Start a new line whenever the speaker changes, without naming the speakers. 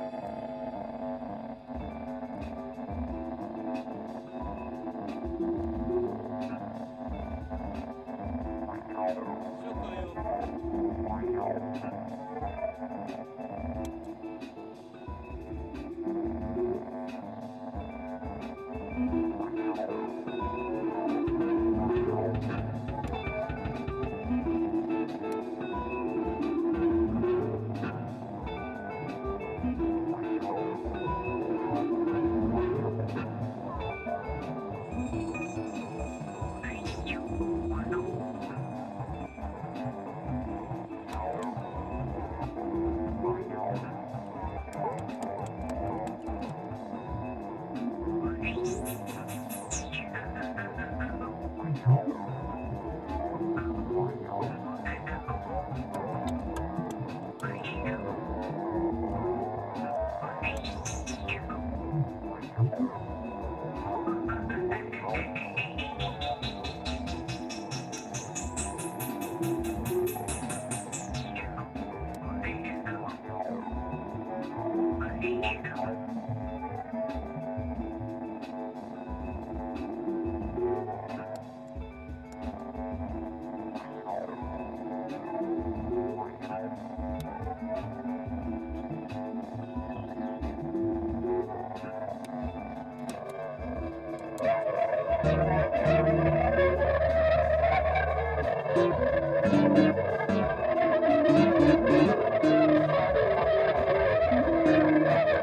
you
Oh.
Thank you.